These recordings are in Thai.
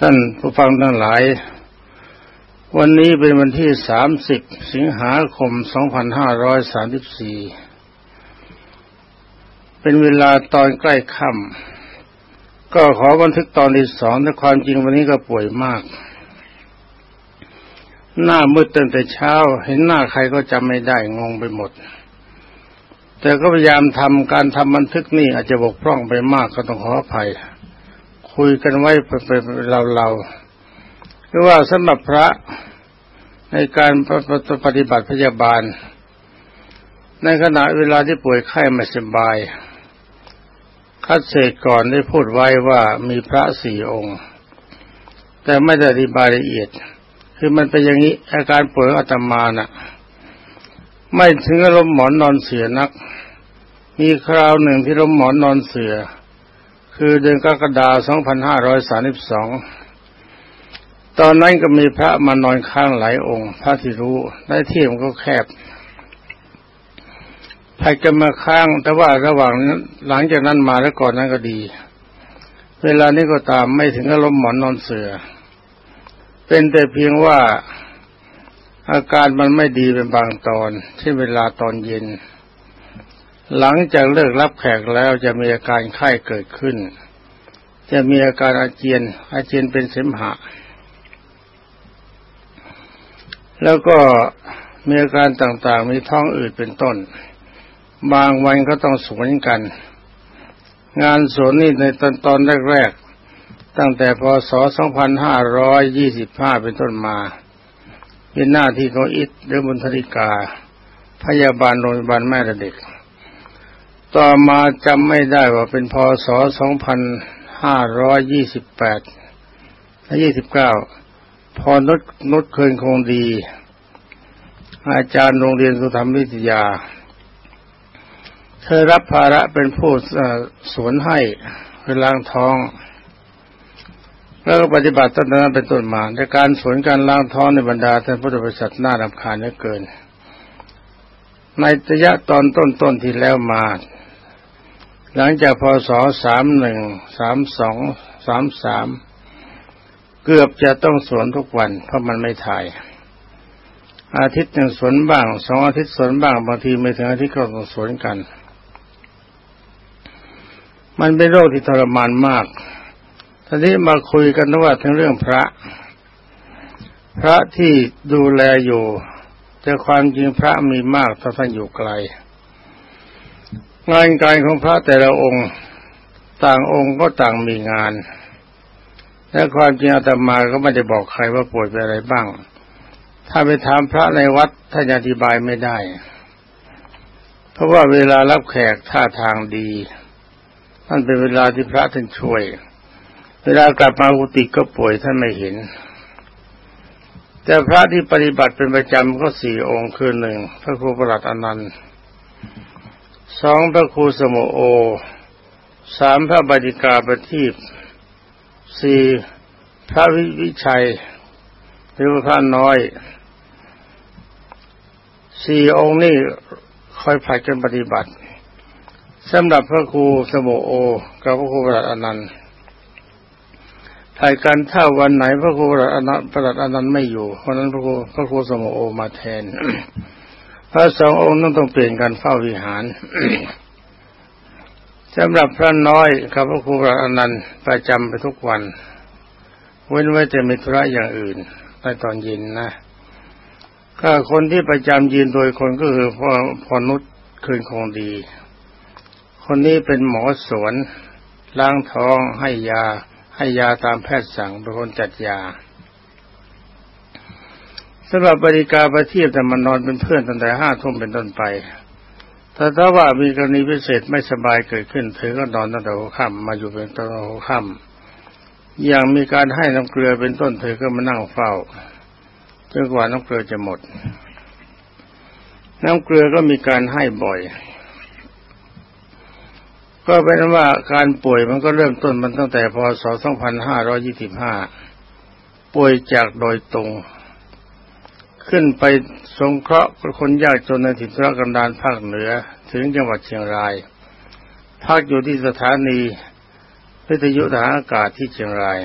ท่านผู้ฟังทั้งหลาย วันนี้เป็นวันที่ 30 สิงหาคม 2534 เป็นเวลาตอนใกล้ค่ำก็ขอบันทึกตอนที่สองแต่ความจริงวันนี้ก็ป่วยมาก หน้ามืดตั้งแต่เช้า เห็นหน้าใครก็จำไม่ได้งงไปหมด แต่ก็พยายามทำการทำบันทึกนี่อาจจะบกพร่องไปมากก็ต้องขออภัย คุยกันไว้เป็นเราเราหรือว่าสำหรับพระในการปฏิบัติพยาบาล ในขณะเวลาที่ป่วยไข้ไม่สบาย คัดเศษก่อนได้พูดไว้ว่ามีพระสี่องค์ แต่ไม่ได้อธิบายละเอียด คือมันเป็นอย่างนี้อาการป่วยอาตมานะ่ะ ไม่ถึงอารมณ์หมอนนอนเสือนัก มีคราวหนึ่งที่ล้มหมอนนอนเสือ คือเดือนกรกฎาคม2532 ตอนนั้นก็มีพระมานอนข้างหลายองค์ พระที่รู้ได้ที่มันก็แคบใครจะมาข้างแต่ว่าระหว่างหลังจากนั้นมาแล้วก่อนนั้นก็ดี เวลานี้ก็ตามไม่ถึงอารมณ์หมอนนอนเสือ เป็นแต่เพียงว่าอาการมันไม่ดีเป็นบางตอนที่เวลาตอนเย็น หลังจากเลิกรับแขกแล้วจะมีอาการไข้เกิดขึ้น จะมีอาการอาเจียน อาเจียนเป็นเสมหะ แล้วก็มีอาการต่างๆ มีท้องอืดเป็นต้น บางวันก็ต้องสวนกัน งานสวนนี่ในตอนตอนแรกๆ ตั้งแต่พศ 2525 เป็นต้นมาเป็นหน้าที่ของอิทหรือบุญธริกา พยาบาลโรงพยาบาลแม่เด็ก ต่อมาจำไม่ได้ว่าเป็นพศ 2528 29 พอนุชนุชเคยคงดี อาจารย์โรงเรียนสุธรรมวิทยา เธอรับภาระเป็นผู้สวนให้เวลางท้อง แล้วก็ปฏิบัติตั้งแต่นั้นเป็นต้นมาในการสวนการล้างท้องในบรรดาท่านพุทธบริษัทน่ารำคาญเหลือเกินในระยะตอนต้นๆที่แล้วมา หลังจากพศสามหนึ่งสามสองสามสามเกือบจะต้องสวนทุกวัน เพราะมันไม่ถ่าย อาทิตย์หนึ่งสวนบ้างสองอาทิตย์สวนบ้างบางทีไม่ถึงอาทิตย์ก็ต้องสวนกัน มันเป็นโรคที่ทรมานมากทีนี้มาคุยกันว่าทั้งเรื่องพระ พระที่ดูแลอยู่ แต่ความจริงพระมีมากถ้าท่านอยู่ไกล งานการของพระแต่ละองค์ ต่างองค์ก็ต่างมีงาน และความจริงอาตมาก็ไม่ได้บอกใครว่าป่วยเป็นอะไรบ้าง ถ้าไปถามพระในวัดท่านอธิบายไม่ได้ เพราะว่าเวลารับแขกท่าทางดีนั่นเป็นเวลาที่พระท่านช่วย เวลากลับมาอุติก็ป่วยท่านไม่เห็น แต่พระที่ปฏิบัติเป็นประจำก็สี่องค์คือหนึ่งพระครูประหลัดอนันต์ สองพระครูสมุโอ สามพระบดิกาประทีปสี่พระวิวิชัยหรือพระน้อยสี่องค์นี้คอยผัดกันปฏิบัติสำหรับพระครูสมุโอ กับพระครูประหลัดอนันต์ถ่ายกันถ้าวันไหนพระครูประหลัดอนันต์ประหลัดอนันต์ไม่อยู่วันนั้นพระครูพระครูสมุโอมาแทน พระสององค์นั้นต้องเปลี่ยนกันเฝ้าวิหารสำหรับพระน้อยกับพระครูพระอนันต์ประจำไปทุกวัน เว้นไว้แต่มีธุระอย่างอื่นในตอนเย็นนะก็คนที่ประจำยืนโดยคนก็คือพ่อพอนุชคืนคงดี คนนี้เป็นหมอสวนล้างท้องให้ยาให้ยาตามแพทย์สั่งเป็นคนจัดยา สำหรับบริการประเทียบแต่มันนอนเป็นเพื่อนตั้งแต่ห้าทุ่มเป็นต้นไปแต่ถ้าว่ามีกรณีพิเศษไม่สบายเกิดขึ้นเธอก็นอนตั้งแต่หัวค่ำมาอยู่เป็นตอนหัวค่ำอย่างมีการให้น้ำเกลือเป็นต้นเธอก็มานั่งเฝ้าจนกว่าน้ำเกลือจะหมด น้ำเกลือก็มีการให้บ่อย ก็เป็นว่าการป่วยมันก็เริ่มต้นมันตั้งแต่พศ 2525 ป่วยจากโดยตรง ขึ้นไปสงเคราะห์คนยากจนในถิ่นทุรกันดารภาคเหนือถึงจังหวัดเชียงรายพักอยู่ที่สถานีวิทยุทหารอากาศที่เชียงราย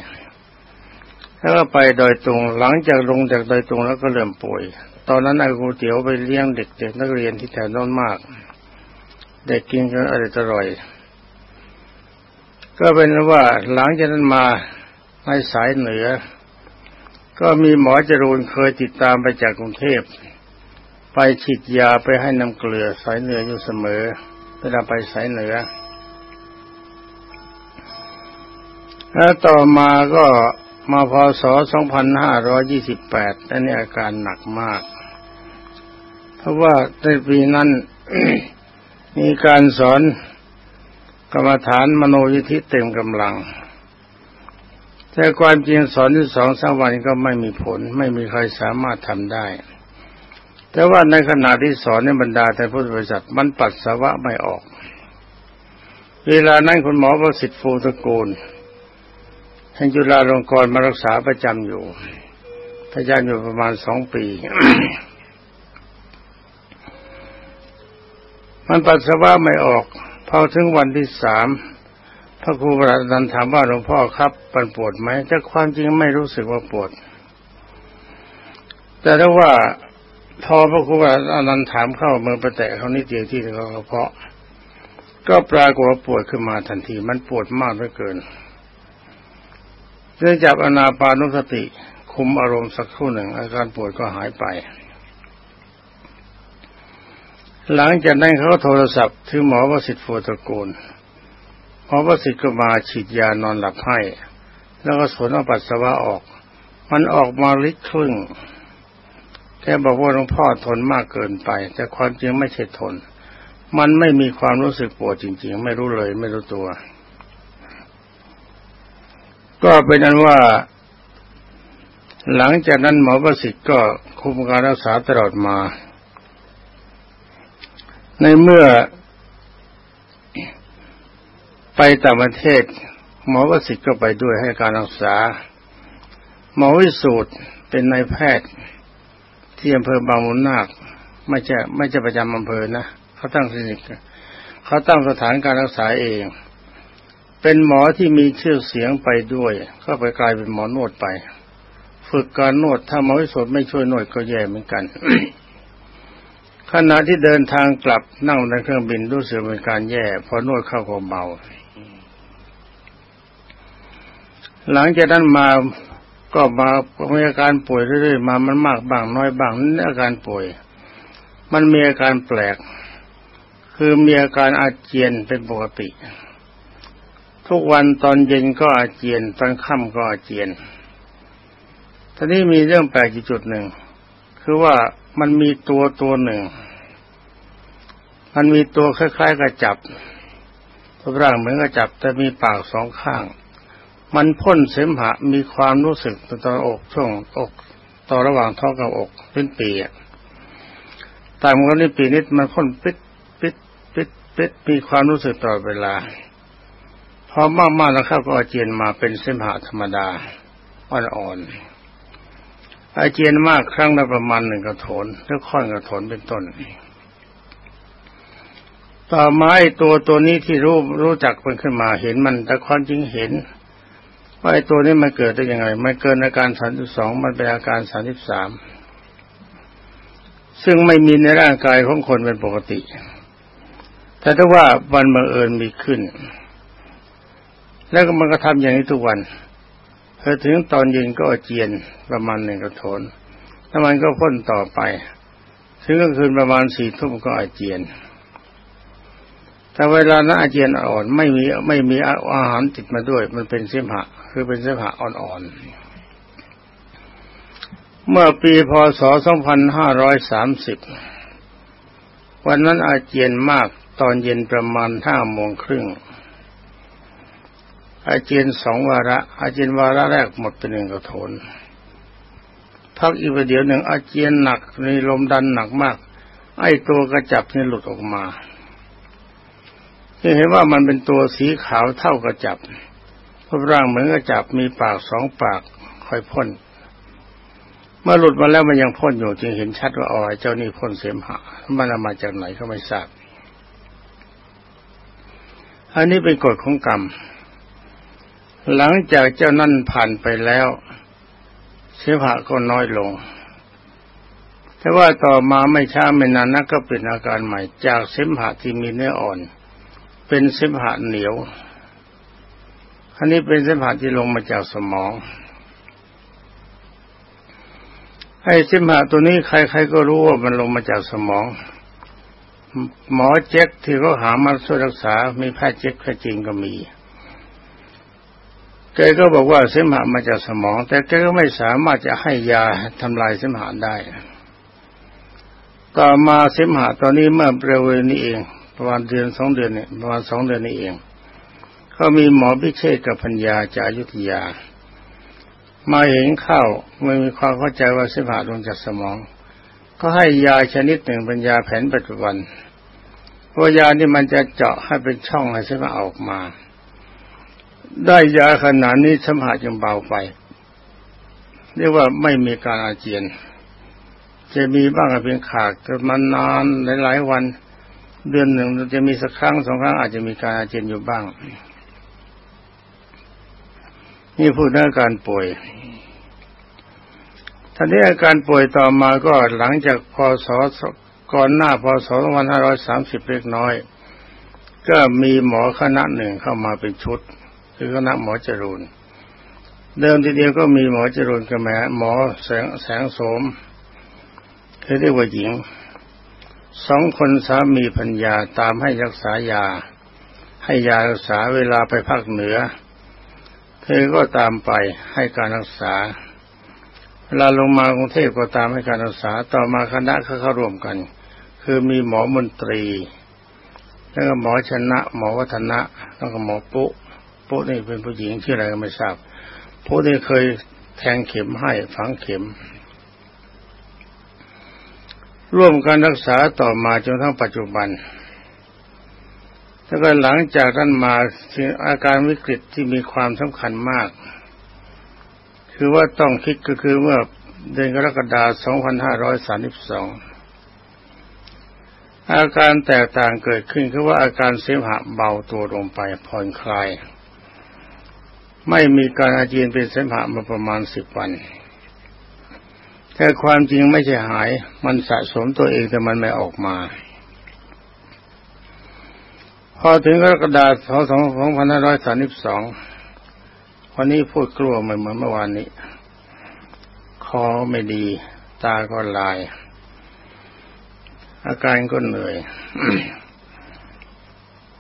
แล้วก็ไปดอยตุงหลังจากลงจากดอยตุงแล้วก็เริ่มป่วย ตอนนั้นอากูเตี๋ยวไปเลี้ยงเด็กๆนักเรียนที่แถวน้นมาก เด็กกินกันอร่อย ก็เป็นว่าหลังจากนั้นมาในสายเหนือ ก็มีหมอจรูนเคยติดตามไปจากกรุงเทพ ไปฉีดยาไปให้น้ำเกลือสายเหนืออยู่เสมอเวลาไปสายเหนือแล้วต่อมาก็มาพศ 2528อันนี้อาการหนักมาก เพราะว่าในปีนั้น มีการสอนกรรมฐานมโนยิธิเต็มกำลัง แต่ความจริงสอนที่สองสามวันก็ไม่มีผล ไม่มีใครสามารถทำได้ แต่ว่าในขณะที่สอนในบรรดาแต่พุทธบริษัทมันปัสสาวะไม่ออก เวลานั้นคุณหมอประสิทธิ์ฟูตะกูลท่านจุฬาลงกรณ์มารักษาประจำอยู่พระอาจาอยู่ประมาณสองปี มันปัสสาวะไม่ออกพอถึงวันที่สาม ระครูบาดันถามว่าหลวงพ่อครับปันปวดไหมแต่ความจริงไม่รู้สึกว่าปวด แต่ถ้าว่าพอพระครูบาดันถามเข้าเมืองประแตะเขานิดเดียวที่เขาเพาะ ก็ปรากฏว่าปวดขึ้นมาทันที มันปวดมากเหลือเกินเนื่องจากอนาปานุสติ คุมอารมณ์สักครู่หนึ่ง อาการปวดก็หายไป หลังจากนั้นเขาโทรศัพท์ถึงหมอวสิทธิ์โฟตระกูล หมอวสิทธิ์ก็มาฉีดยานอนหลับให้ แล้วก็สวนเอาปัสสาวะออก มันออกมาลิตรครึ่งแค่บอกว่าหลวงพ่อทนมากเกินไป แต่ความจริงไม่ใช่ทน มันไม่มีความรู้สึกปวดจริง ๆ ไม่รู้เลย ไม่รู้ตัว ก็เป็นนั้นว่า หลังจากนั้นหมอประสิทธิ์ก็คุมการรักษาตลอดมา ในเมื่อ ไปต่างประเทศ หมอประสิทธิ์ก็ไปด้วยให้การรักษา หมอวิสูตรเป็นนายแพทย์ ที่อำเภอบางมุนนาคไม่ใช่ไม่ใช่ประจำอำเภอนะเขาตั้งคลินิกเขาตั้งสถานการรักษาเอง เป็นหมอที่มีชื่อเสียงไปด้วย ก็ไปกลายเป็นหมอนวดไป ฝึกการนวดถ้าหมอวิสุทธ์ไม่ช่วยนวดก็แย่เหมือนกันขณะที่เดินทางกลับนั่งในเครื่องบินรู้สึกเป็นการแย่พอนวดเข้าก็เบา หลังจากนั้นมาก็มามีอาการป่วยเรื่อยๆมามันมากบ้างน้อยบ้างนี่อาการป่วย มันมีอาการแปลก คือมีอาการอาเจียนเป็นปกติ ทุกวันตอนเย็นก็อาเจียน ตอนค่ำก็อาเจียนทีนี้มีเรื่องแปลกอีกจุดหนึ่ง คือว่ามันมีตัวตัวหนึ่ง มันมีตัวคล้ายๆกับจับรูปร่างเหมือนกับจับ แต่มีปากสองข้าง มันพ่นเสมหะมีความรู้สึกต่ออกช่วงอกต่อระหว่างท้องกับอกเป็นปีตามกันนี่ปีนิดมันพ่นปิดปิดปิดปิดมีความรู้สึกตลอดเวลาพอมากๆแล้วเข้าก็อาเจียนมาเป็นเส้นผ่าธรรมดาอ่อนๆอาเจียนมากครั้งละประมาณหนึ่งกระโถนแล้วค่อนกระโถนเป็นต้นต่อไอ้ตัวตัวนี้ที่รู้รู้จักมันขึ้นมาเห็นมันแต่ความจริงเห็น ว่าไอ้ตัวนี้มันเกิดได้ยังไง มันเกินอาการสามสิบสองมันเป็นอาการสามสิบสามซึ่งไม่มีในร่างกายของคนเป็นปกติ แต่ถ้าว่าวันบังเอิญมีขึ้น แล้วก็มันก็ทำอย่างนี้ทุกวันพอถึงตอนเย็นก็เจียนประมาณหนึ่งกระโถนแล้วมันก็พ่นต่อไป ถึงกลางคืนประมาณสี่ทุ่มก็อาเจียน แต่เวลานั้นอาเจียนอ่อนไม่มีไม่มีอาหารติดมาด้วย มันเป็นเสมหะ คือเป็นเสมหะอ่อนๆ เมื่อปีพศ 2530 วันนั้นอาเจียนมากตอนเย็นประมาณห้าโมงครึ่ง อาเจียนสองวาระ อาเจียนวาระแรกหมดเป็นหนึ่งกระโถนพักอีกประเดี๋ยวหนึ่งอาเจียนหนักในลมดันหนักมาก ไอ้ตัวกระจับนี่หลุดออกมา เห็นว่ามันเป็นตัวสีขาวเท่ากระจับรูปร่างเหมือนกระจับมีปากสองปากคอยพ่น เมื่อหลุดมาแล้วมันยังพ่นอยู่จึงเห็นชัดว่าอ๋อเจ้านี่พ่นเสมหะมันมาจากไหนก็ไม่ทราบอันนี้เป็นกฎของกรรม หลังจากเจ้านั่นผ่านไปแล้ว เสมหะก็น้อยลงแต่ว่าต่อมาไม่ช้าไม่นานนักก็เป็นอาการใหม่จากเสมหะที่มีเนื้ออ่อน เป็นเสมหะเหนียวอันนี้เป็นเสมหะที่ลงมาจากสมองไอ้เสมหะตัวนี้ใครๆก็รู้ว่ามันลงมาจากสมอง หมอเจ็คที่เขาหามาช่วยรักษา มีแพทย์เจ็คแค่จริงก็มีแกก็บอกว่าเสมหะมาจากสมอง แต่แกก็ไม่สามารถจะให้ยาทำลายเสมหะได้ ต่อมาเสมหะตอนนี้เมื่อเร็วนี้เอง ประมาณเดือนสองเดือนเนี่ยประมาณสองเดือนนี้เองก็มีหมอพิเชษกับพัญญาจากยุทธยา มาเห็นเข้าไม่มีความเข้าใจว่าเสมหะลงจากสมอง ก็ให้ยาชนิดหนึ่งป็นยาแผนปัจจุบันเพราะยานี่มันจะเจาะให้เป็นช่องให้เสมหะออกมา ได้ยาขนาดนี้สมหะจึงเบาไป เรียกว่าไม่มีการอาเจียน จะมีบ้างเป็นขากมันนานหลายๆวัน เดือนหนึ่งจะมีสักครั้งสองครั้งอาจจะมีการอาเจียนอยู่บ้าง นี่พูดเรื่องการป่วยท่านี้อาการป่วยต่อมาก็หลังจากพศก่อนหน้าพศ2530เล็กน้อย ก็มีหมอคณะหนึ่งเข้ามาเป็นชุด คือคณะหมอจรูนเดิมทีเดียวก็มีหมอจรูนกับแม่หมอแสงแสงโสมคือเรียกว่าหญิง สองคนสามีพัญญาตามให้รักษายา ให้ยารักษาเวลาไปภาคเหนือ เธอก็ตามไปให้การรักษาเวลาลงมากรุงเทพก็ตามให้การรักษาต่อมาคณะเขาเข้าร่วมกัน คือมีหมอมนตรี แล้วก็หมอชนะ หมอวัฒนะ แล้วก็หมอปุ๊ปุ๊นี่เป็นผู้หญิงชื่ออะไรก็ไม่ทราบปุ๊นี่เคยแทงเข็มให้ฝังเข็ม ร่วมการรักษาต่อมาจนทั้งปัจจุบันแล้วก็หลังจากนั้นมาอาการวิกฤตที่มีความสำคัญมาก คือว่าต้องคิดก็คือเมื่อเดือนกรกฎาคม 2532 อาการแตกต่างเกิดขึ้นคือว่าอาการเสมหะเบาตัวลงไปผ่อนคลาย ไม่มีการอาเจียนเป็นเสมหะมาประมาณสิบวัน แต่ความจริงไม่ใช่หาย มันสะสมตัวเองแต่มันไม่ออกมา พอถึงกรกฎาคมสองพันห้าร้อยสามสิบสองวันนี้พูดกลัวเหมือนเมื่อวานนี้ คอไม่ดี ตาก็ลาย อาการก็เหนื่อย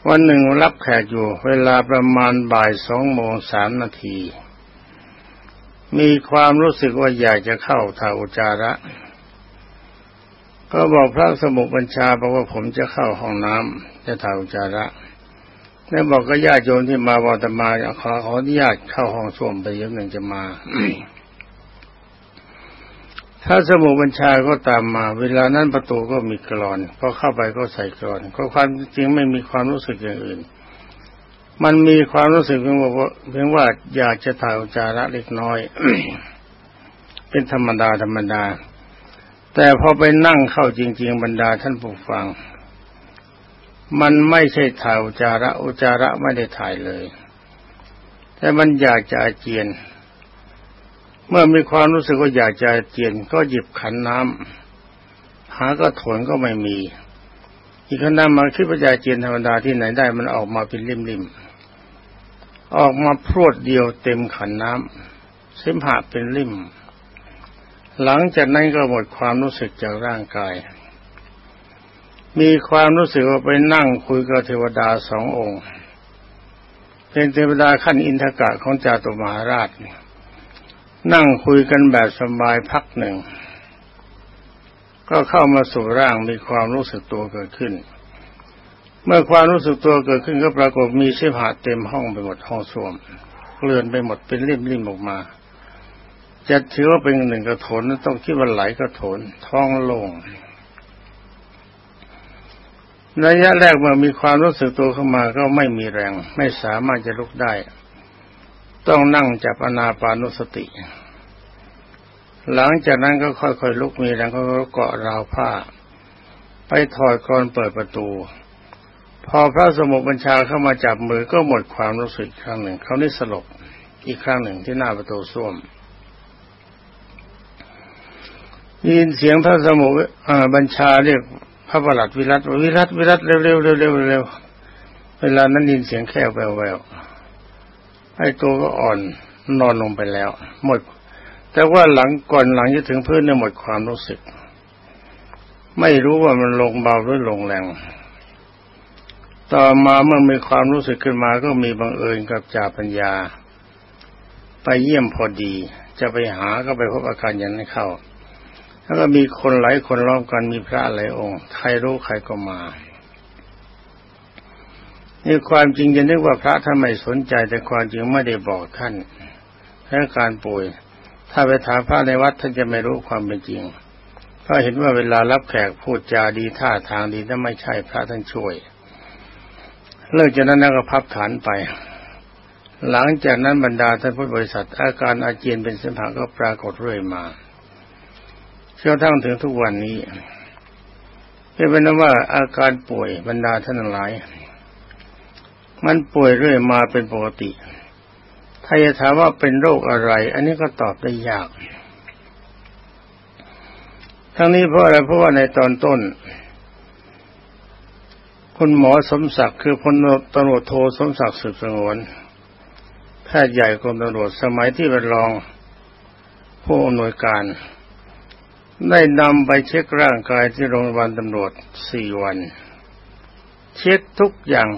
วันหนึ่งรับแขกอยู่ เวลาประมาณบ่ายสองโมงสามนาที มีความรู้สึกว่าอยากจะเข้าทาอุจาระ ก็บอกพระสมุบัญชาบอกว่าผมจะเข้าห้องน้ำจะทาอุจาระแล้วบอกก็ญาติโยมที่มาบอกตมาขอขออนุญาตเข้าห้องส้วมไปเยอะหนึ่งจะมาถ้าสมุบัญชาก็ตามมา เวลานั้นประตูก็มีกรอนพอเข้าไปก็ใส่กรอนก็ความจริงไม่มีความรู้สึกอย่างอื่น มันมีความรู้สึกเพียงว่าเพียงว่าอยากจะถ่ายอุจาระเล็กน้อย เป็นธรรมดาธรรมดา แต่พอไปนั่งเข้าจริง ๆ บรรดาท่านผู้ฟัง มันไม่ใช่ถ่ายอุจาระอุจาระไม่ได้ถ่ายเลย แต่มันอยากจะอาเจียน เมื่อมีความรู้สึกว่าอยากจะเจียน ก็หยิบขันน้ำหากระถนก็ไม่มีอีกขณะมาคิดว่าจะเจียนธรรมดาที่ไหนได้มันออกมาเป็นริมๆ ออกมาพรวดเดียวเต็มขันน้ำเสมหะเป็นริ่ม หลังจากนั้นก็หมดความรู้สึกจากร่างกาย มีความรู้สึกว่าไปนั่งคุยกับเทวดาสององค์ เป็นเทวดาขั้นอินทกะของจาตุมหาราช นั่งคุยกันแบบสบายพักหนึ่ง ก็เข้ามาสู่ร่างมีความรู้สึกตัวเกิดขึ้น เมื่อความรู้สึกตัวเกิดขึ้นก็ปรากฏมีเสมหะเต็มห้องไปหมดห้องส้วมเกลื่อนไปหมดเป็นริมๆออกมา จะถือว่าเป็นหนึ่งกระโถนต้องคิดว่าไหลกระโถนท้องโล่งระยะแรกเมื่อมีความรู้สึกตัวเข้ามาก็ไม่มีแรง ไม่สามารถจะลุกได้ ต้องนั่งจับอนาปานุสติ หลังจากนั้นก็ค่อยๆลุกมีแรงก็เกาะราวผ้า ไปถอดกรอนเปิดประตู พอพระสมุบัญชาเข้ามาจับมือก็หมดความรู้สึกครั้งหนึ่ง เขานี่สลบอีกครั้งหนึ่งที่หน้าประตูส้วมยินเสียงท่านสมุบัญชาเรียกพระประหลัดวิรัตวิรัตวิรัตเร็วเร็วเร็วเร็วเร็วเวลานั้นยินเสียงแค่แววแววไอ้ตัวก็อ่อนนอนลงไปแล้ว หมด แต่ว่าหลังก่อนหลังจะถึงพื้นเนี่ยหมดความรู้สึก ไม่รู้ว่ามันลงเบาหรือลงแรง ต่อมาเมื่อมีความรู้สึกขึ้นมาก็มีบังเอิญกับจ่าปัญญา ไปเยี่ยมพอดี จะไปหาก็ไปพบอาการอย่างนั้นเข้า แล้วก็มีคนหลายคนล้อมกันมีพระหลายองค์ ใครรู้ใครก็มานี่ความจริงจะนึกว่าพระท่านไม่สนใจ แต่ความจริงไม่ได้บอกท่านแค่การป่วย ถ้าไปถามพระในวัดท่านจะไม่รู้ความเป็นจริงเพราะเห็นว่าเวลารับแขกพูดจาดีท่าทางดีนั่นไม่ใช่พระท่านช่วย เลิกจากนั้นก็พับฐานไป หลังจากนั้นบรรดาท่านพุทธบริษัท อาการอาเจียนเป็นเส้นผ่าก็ปรากฏเรื่อยมาจนทั้งถึงทุกวันนี้เป็นว่าอาการป่วยบรรดาท่านหลาย มันป่วยเรื่อยมาเป็นปกติ ถ้าจะถามว่าเป็นโรคอะไร อันนี้ก็ตอบได้ยาก ทั้งนี้เพราะอะไรเพราะว่าในตอนต้น คุณหมอสมศักดิ์คือพลตำรวจโทสมศักดิ์สืบสงวนแพทย์ใหญ่กรมตำรวจสมัยที่เป็นรองผู้อำนวยการ ได้นำไปเช็คร่างกายที่โรงพยาบาลตำรวจสี่วัน เช็คทุกอย่าง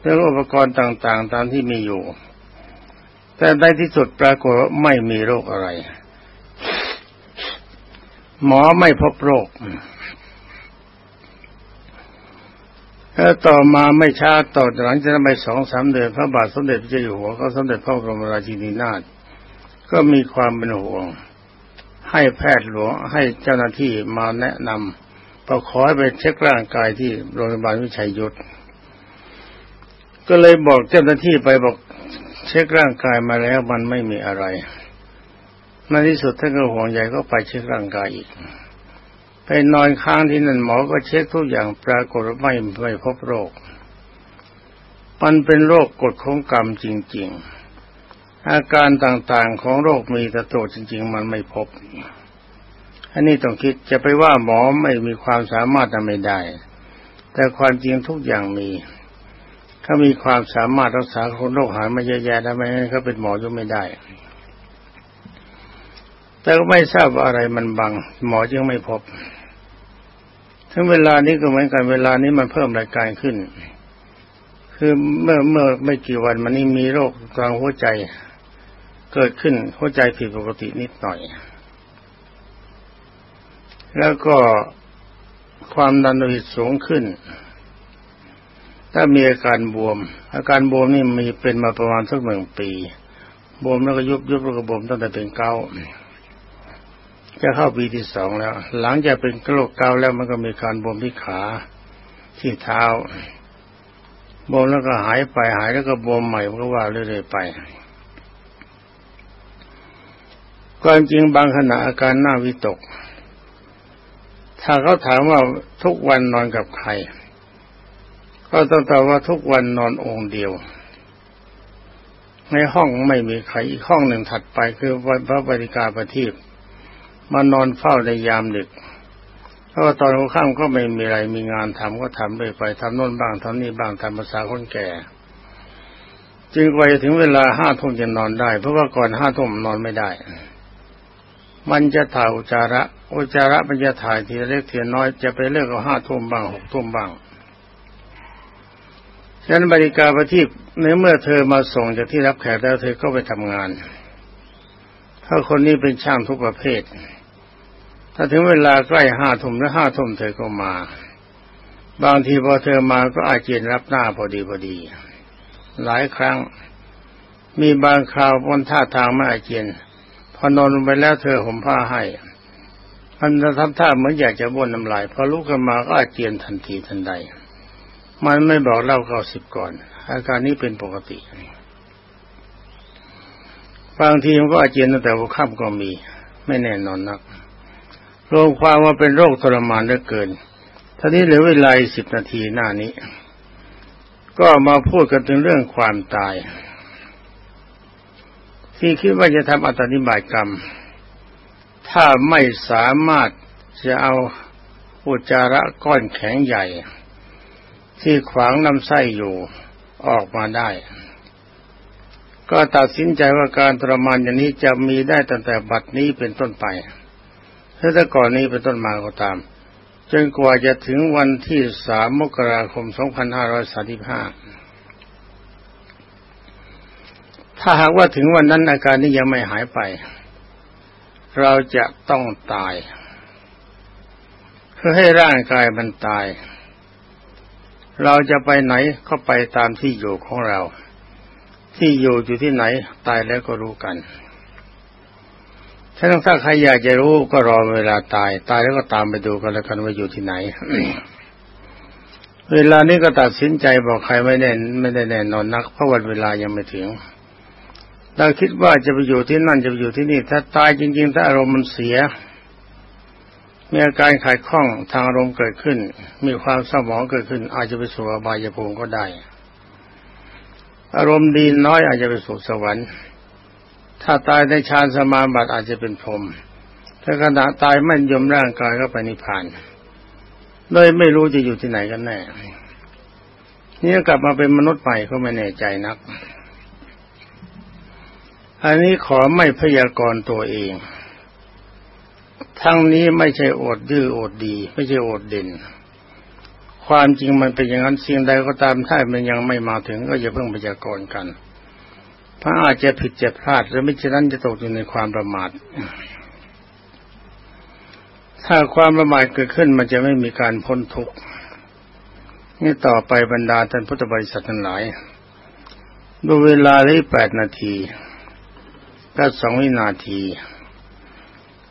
เรื่องอุปกรณ์ต่างๆ ตามที่มีอยู่ แต่ในที่สุดปรากฏว่าไม่มีโรคอะไร หมอไม่พบโรค แล้วต่อมาไม่ช้าต่อหลังจากนั้นไปสองสามเดือนพระบาทสมเด็จพระเจ้าอยู่หัวก็สมเด็จพระบรมราชินีนาถก็มีความเป็นห่วง ให้แพทย์หลวงให้เจ้าหน้าที่มาแนะนำก็ขอให้ไปเช็คร่างกายที่โรงพยาบาลวิชัยยุทธก็เลยบอกเจ้าหน้าที่ไปบอกเช็คร่างกายมาแล้วมันไม่มีอะไรในที่สุดท่านก็ห่วงใหญ่ก็ไปเช็คร่างกายอีก ไปนอนค้างที่นั่นหมอก็เช็คทุกอย่างปรากฏไม่ไม่พบโรค มันเป็นโรคกดของกรรมจริง ๆ อาการต่างๆของโรคมีแต่ตัวจริง ๆ มันไม่พบ อันนี้ต้องคิดจะไปว่าหมอไม่มีความสามารถทำไม่ได้ แต่ความจริงทุกอย่างมีเขามีความสามารถรักษาคนโรคหายมาเยอะแยะทำไมเขาเป็นหมอยุ่ไม่ได้ แต่ก็ไม่ทราบว่าอะไรมันบัง หมอจึงไม่พบถึงเวลานี้ก็เหมือนกันเวลานี้มันเพิ่มรายการขึ้น คือเมื่อเมื่อไม่กี่วันมันนี่มีโรคกลางหัวใจ เกิดขึ้นหัวใจผิดปกตินิดหน่อย แล้วก็ความดันโลหิตสูงขึ้น ถ้ามีอาการบวม อาการบวมนี่มีเป็นมาประมาณสักหนึ่งปี บวมแล้วก็ยุบยุบแล้วก็บวมตั้งแต่เป็นเก้า จะเข้าปีที่สองแล้ว หลังจากเป็นกระโรคเกาแล้วมันก็มีการบวมที่ขาที่เท้าบวมแล้วก็หายไปหายแล้วก็บวมใหม่มันก็ว่าเรื่อยๆไปความจริงบางขณะอาการหน้าวิตก ถ้าเขาถามว่าทุกวันนอนกับใคร ก็ต้องตอบว่าทุกวันนอนองค์เดียว ในห้องไม่มีใครอีกห้องหนึ่งถัดไปคือพระบริการประทีป มานอนเฝ้าในยามดึกเพราะว่าตอนหัวค่ำก็ไม่มีอะไรมีงานทำก็ทำไปไปทำโน่นบ้างทำนี่บ้างทำภาษาคนแก่ จึงไปถึงเวลาห้าทุ่มจะนอนได้ เพราะว่าก่อนห้าทุ่มนอนไม่ได้ มันจะถ่ายอุจาระอุจาระมันจะถ่ายทีเล็กทีน้อยจะไปเลือกเอาห้าทุ่มบ้างหกทุ่มบ้างฉะนั้นบริการประทีปในเมื่อเธอมาส่งจากที่รับแขกแล้วเธอก็ไปทำงานถ้าคนนี้เป็นช่างทุกประเภท ถ้าถึงเวลาใกล้ห้าทุ่มและห้าทุ่มเธอก็มา บางทีพอเธอมาก็อาเจียนรับหน้าพอดีพอดี หลายครั้ง มีบางคราวบนท่าทางไม่อาเจียน พอนอนลงไปแล้วเธอห่มผ้าให้มันทำท่าเหมือนอยากจะบ้วนน้ำลายพอลุกขึ้นมาก็อาเจียนทันทีทันใด มันไม่บอกเล่าเก้าสิบก่อน อาการนี้เป็นปกติ บางทีมันก็อาเจียนตั้งแต่วัค่ำก็มี ไม่แน่นอนนัก รวมความว่าเป็นโรคทรมานเหลือเกินท่านี้เหลือเวลาสิบนาทีหน้านี้ ก็มาพูดกันถึงเรื่องความตาย ที่คิดว่าจะทำอัตติบายกรรม ถ้าไม่สามารถจะเอาอุจจาระก้อนแข็งใหญ่ ที่ขวางลำไส้อยู่ออกมาได้ ก็ตัดสินใจว่าการทรมานอย่างนี้จะมีได้ตั้งแต่บัดนี้เป็นต้นไป ถ้าแต่ก่อนนี้เป็นต้นมาก็ตาม จนกว่าจะถึงวันที่สามมกราคม 2535 ถ้าหากว่าถึงวันนั้นอาการนี้ยังไม่หายไป เราจะต้องตาย เพื่อให้ร่างกายมันตาย เราจะไปไหนก็ไปตามที่อยู่ของเรา ที่อยู่อยู่ที่ไหนตายแล้วก็รู้กัน ถ้าถ้าใครอยากจะรู้ก็รอเวลาตาย ตายแล้วก็ตามไปดูกันแล้วกันว่าอยู่ที่ไหน เวลานี้ก็ตัดสินใจบอกใครไม่แน่ไม่ได้แน่นอนนักเพราะวันเวลายังไม่ถึงเราคิดว่าจะไปอยู่ที่นั่นจะไปอยู่ที่นี่ ถ้าตายจริง ๆ ถ้าอารมณ์มันเสีย มีอาการขาดข้องทางอารมณ์เกิดขึ้น มีความสมองเกิดขึ้น อาจจะไปสู่อบายภูมิก็ได้ อารมณ์ดีน้อยอาจจะไปสู่สวรรค์ ถ้าตายในฌานสมาบัติอาจจะเป็นพรหมถ้าขณะตายไม่ยมร่างกายก็ไปนิพพานเลยไม่รู้จะอยู่ที่ไหนกันแน่นี่กลับมาเป็นมนุษย์ใหม่ก็ไม่แน่ใจนัก อันนี้ขอไม่พยากรณ์ตัวเอง ทั้งนี้ไม่ใช่อดดื้ออดดี ไม่ใช่อดเด่น ความจริงมันเป็นอย่างนั้นสิ่งใดก็ตามถ้ามันยังไม่มาถึงก็อย่าเพิ่งพยากรณ์กัน พระอาจจะผิดจะพลาดหรือไม่เช่นนั้นจะตกอยู่ในความประมาท ถ้าความประมาทเกิดขึ้นมันจะไม่มีการพ้นทุกข์นี่ต่อไปบรรดาท่านพุทธบริษัททั้งหลายดูเวลาที่แปดนาทีก็สองวินาที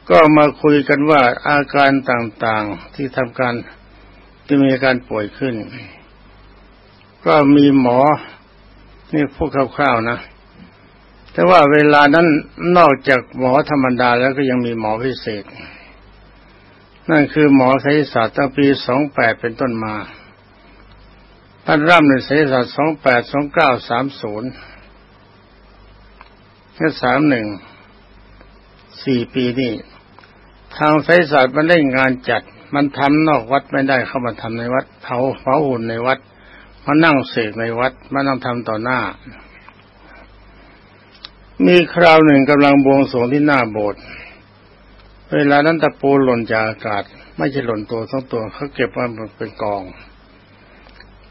ก็มาคุยกันว่าอาการต่างๆที่ทำการที่มีอาการป่วยขึ้น ก็มีหมอ นี่พูดคร่าวๆนะ แต่ว่าเวลานั้นนอกจากหมอธรรมดาแล้วก็ยังมีหมอพิเศษ นั่นคือหมอไสยศาสตร์ตั้งปีสองแปดเป็นต้นมาท่านร่ำในไสยศาสตร์สองแปดสองเก้าสามศูนย์แค่สามหนึ่งสี่ปีนี่ทางไสศาสตร์มันได้งานจัด มันทำนอกวัดไม่ได้เข้ามาทำในวัดเผาเผาหุ่นในวัดมานั่งเสกในวัดมานั่งทำต่อหน้า มีคราวหนึ่งกำลังบวงสรวงที่หน้าโบสถ์เวลานั้นตะปูหล่นจากอากาศ ไม่ใช่หล่นตัวทั้งตัวเขาเก็บไว้เป็นกอง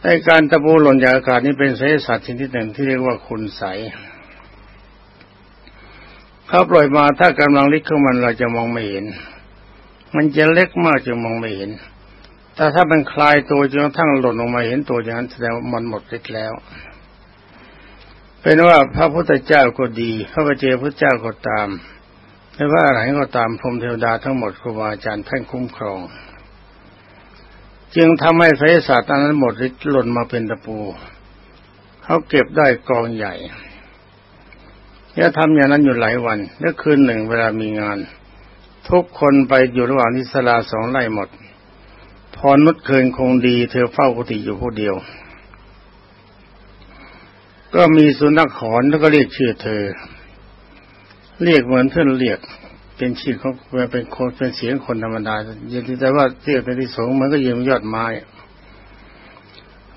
ในการตะปูหล่นจากอากาศนี้เป็นเศษสัตว์ชนิดหนึ่งที่เรียกว่าคุณใสเขาปล่อยมาถ้ากำลังลิกของมันเราจะมองไม่เห็น มันจะเล็กมากจนมองไม่เห็น แต่ถ้ามันคลายตัวจนกระทั่งหล่นลงมาเห็นตัวอย่างนั้นแสดงว่ามันหมดฤทธิ์แล้ว เป็นว่าพระพุทธเจ้าก็ดี พระปเจ้าพระเจ้าก็ตามไม่ว่าอะไรก็ตามพรมเทวดาทั้งหมดครูบาอาจารย์ท่านคุ้มครอง จึงทำให้ไสยศาสตร์นั้นหมดฤทธิ์หล่นมาเป็นตะปู เขาเก็บได้กองใหญ่จะทำอย่างนั้นอยู่หลายวันแล้วคืนหนึ่งเวลามีงาน ทุกคนไปอยู่ระหว่างที่สลาสองไร่หมดพอนุชเคินคงดีเธอเฝ้ากุฏิอยู่ผู้เดียว ก็มีสุนัขหอนแล้วก็เรียกชื่อเธอ เรียกเหมือนเพื่อนเรียก เป็นชื่อเขาเป็นคนเป็นเสียงคนธรรมดายินดีแต่ว่าเรียกเป็นที่สงมันก็ยืนยอดไม้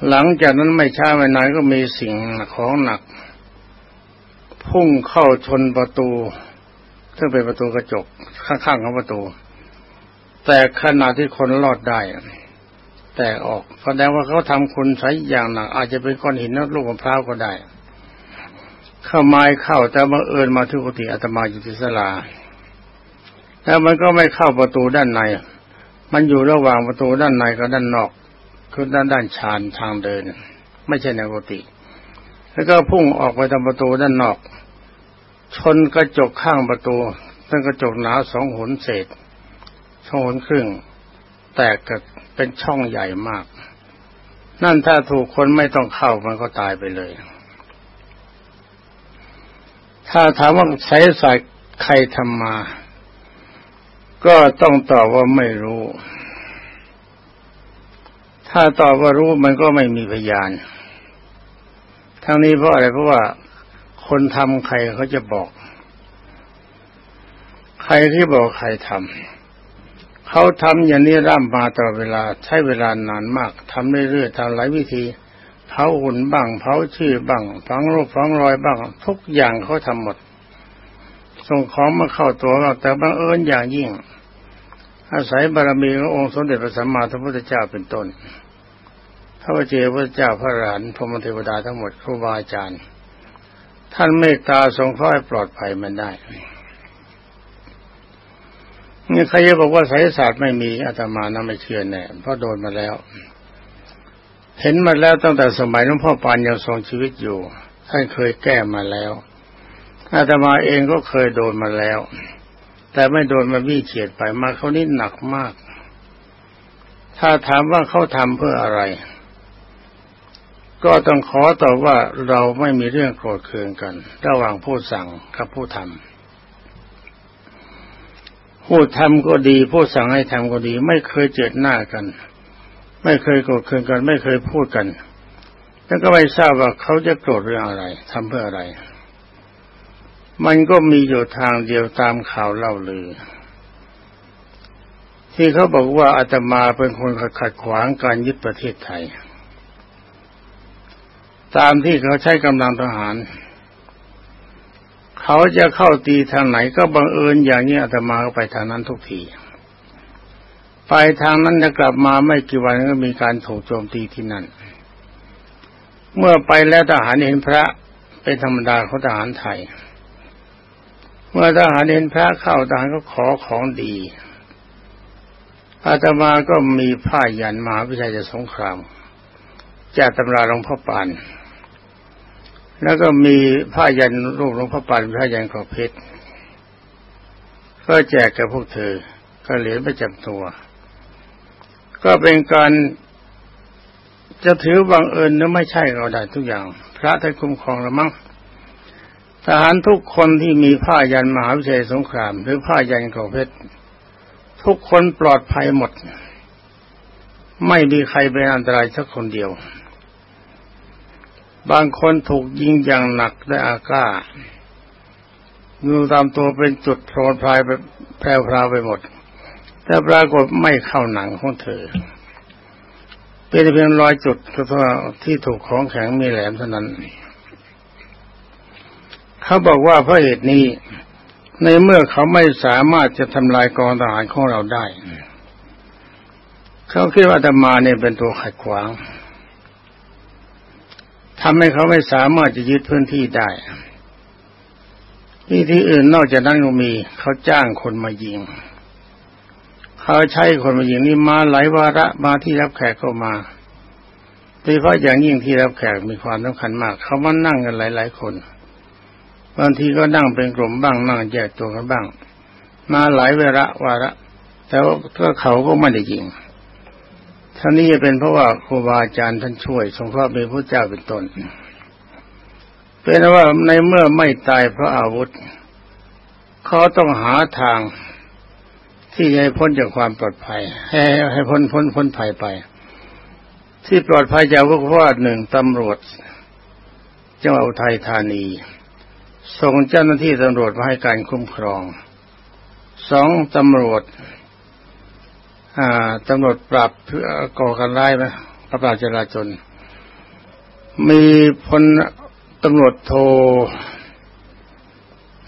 หลังจากนั้นไม่ช้าไม่นานก็มีสิ่งของหนัก พุ่งเข้าชนประตูซึ่งเป็นประตูกระจกข้างๆของประตู แต่ขณะที่คนรอดได้ แต่ออกแสดงว่าเขาทำคุณใช้อย่างหนัก อาจจะเป็นก้อนหินนักลูกมะพร้าวก็ได้ เข้าไม้เข้าแต่บังเอิญมาที่กุฏิอาตมาอยู่ที่ศาลาแล้วมันก็ไม่เข้าประตูด้านใน มันอยู่ระหว่างประตูด้านในกับด้านนอก คือด้านด้านชานทางเดิน ไม่ใช่ในกุฏิแล้วก็พุ่งออกไปทางประตูด้านนอก ชนกระจกข้างประตูตั้งกระจกหนาสองหนเศษช่องหนครึ่ง แตกก เป็นช่องใหญ่มาก นั่นถ้าถูกคนไม่ต้องเข้ามันก็ตายไปเลย ถ้าถามว่าใช้สายใครทำมา ก็ต้องตอบว่าไม่รู้ ถ้าตอบว่ารู้มันก็ไม่มีพยาน ทั้งนี้เพราะอะไรเพราะว่าคนทำใครเขาจะบอก ใครที่บอกใครทำ เขาทำอย่างนี้ร่ำมาตลอดเวลาใช้เวลานานมากทำเรื่อยๆทำหลายวิธีเผาหุ่นบ้างเผาชื่อบ้างฝังรูปฝังรอยบ้าง ทุกอย่างเขาทำหมด ส่งของมาเข้าตัวเราแต่บังเอิญอย่างยิ่ง อาศัยบารมีขององค์สมเด็จพระสัมมาสัมพุทธเจ้าเป็นต้นพระเจ้าพระเจ้าพระหลานพรมเทวดาทั้งหมดครูบาอาจารย์ ท่านเมตตาทรงคอยปลอดภัยมันได้ นี่ใครจะบอกว่าไสยศาสตร์ไม่มีอาตมานะไม่เชื่อแน่เพราะโดนมาแล้ว เห็นมาแล้วตั้งแต่สมัยหลวงพ่อปานยังทรงชีวิตอยู่ท่านเคยแก้มาแล้วอาตมาเองก็เคยโดนมาแล้ว แต่ไม่โดนมาวี่เฉียดไปมาเขานี่หนักมาก ถ้าถามว่าเขาทำเพื่ออะไร ก็ต้องขอตอบว่าเราไม่มีเรื่องโกรธเคืองกัน ระหว่างผู้สั่งกับผู้ทำ ผู้ทำก็ดี ผู้สั่งให้ทำก็ดี ไม่เคยเจอหน้ากัน ไม่เคยโกรธเคืองกัน ไม่เคยพูดกันแล้วก็ไม่ทราบว่าเขาจะโกรธเรื่องอะไรทำเพื่ออะไร มันก็มีอยู่ทางเดียวตามข่าวเล่าลือ ที่เขาบอกว่าอาตมาเป็นคนขัดขวางการยึดประเทศไทย ตามที่เขาใช้กำลังทหาร เขาจะเข้าตีทางไหนก็บังเอิญอย่างนี้อาตมาก็ไปทางนั้นทุกที ไปทางนั้นจะกลับมาไม่กี่วันก็มีการถูกโจมตีที่นั่น เมื่อไปแล้วทหารเห็นพระเป็นธรรมดาของทหารไทย เมื่อทหารเห็นพระเข้าทหารก็ขอของดีอาตมาก็มีผ้ายันมหาวิชัยสงครามจากตำราหลวงพ่อปาน แล้วก็มีผ้ายันรูปหลวงพ่อปานผ้ายันขอบเพชรก็แจกกับพวกเธอ ก็เหรียญประจำตัว ก็เป็นการจะถือบังเอิญหรือไม่ใช่เราได้ทุกอย่าง พระท่านคุ้มครองละมั้งทหารทุกคนที่มีผ้ายันมหาวิทยาลัยสงคราม หรือผ้ายันขอบเพชรทุกคนปลอดภัยหมด ไม่มีใครเป็นอันตรายสักคนเดียว บางคนถูกยิงอย่างหนักด้อาก้าศงูตามตัวเป็นจุดโผล่พลายไปแพร่พราไปหมด แต่ปรากฏไม่เข้าหนังของเธอ เป็นเพียงรอยจุดที่ถูกของแข็งมีแหลมเท่านั้น เขาบอกว่าเพราะเหตุนี้ในเมื่อเขาไม่สามารถจะทำลายกองทหารของเราได้ เขาคิดว่าธรรมาเนี่ยเป็นตัวขัดขวาง ทำให้เขาไม่สามารถจะยึดพื้นที่ได้ที่ที่อื่นนอกจากนั้นก็มี เขาจ้างคนมายิง เขาใช้คนมายิงนี่มาหลายวาระมาที่รับแขกเข้ามาโดยเฉพาะอย่างยิ่งที่รับแขกมีความสำคัญมาก เขามานั่งกันหลาย ๆ คนบางทีก็นั่งเป็นกลุ่มบ้างนั่งแยกตัวกันบ้าง มาหลายเวลาวาระ แต่ว่าเขาก็ไม่ได้ยิง ท่านนี้จะเป็นเพราะว่าครูบาอาจารย์ท่านช่วยทรงพระเป็นพระเจ้าเป็นต้นเป็นว่าในเมื่อไม่ตายเพราะอาวุธ เขาต้องหาทางที่จะให้พ้นจากความปลอดภัย ให้ให้พ้นพ้นพ้นภัยไป ที่ปลอดภัยจากพราะว่าหนึ่งตำรวจจังหวัดอุทัยธานี ส่งเจ้าหน้าที่ตำรวจมาให้การคุ้มครองสองตำรวจ ตำรวจปรับเพื่อก่อการร้ายไหมปราบจราจน มีพลตำรวจโท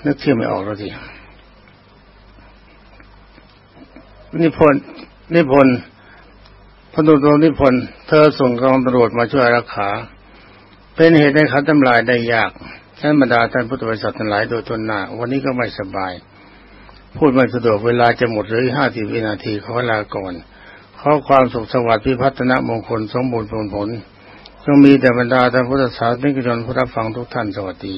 นึกชื่อไม่ออกแล้วทีนิพนธ์นิพนธ์พลตำรวจนิพนธ์เธอส่งกองตำรวจมาช่วยรักษาเป็นเหตุให้เขาทำลายได้ยากท่านบรรดาท่านพุทธบริษัททั้งหลายโดยทนหน้า วันนี้ก็ไม่สบาย พูดไม่สะดวกเวลาจะหมดหรือห้าสิบวินาทีขอลาก่อน ขอความสุขสวัสดิ์พิพัฒนมงคลสมบูรณ์ผลผลจงมีแต่บรรดาท่านพุทธศาสนิกชนผู้รับฟังทุกท่านสวัสดี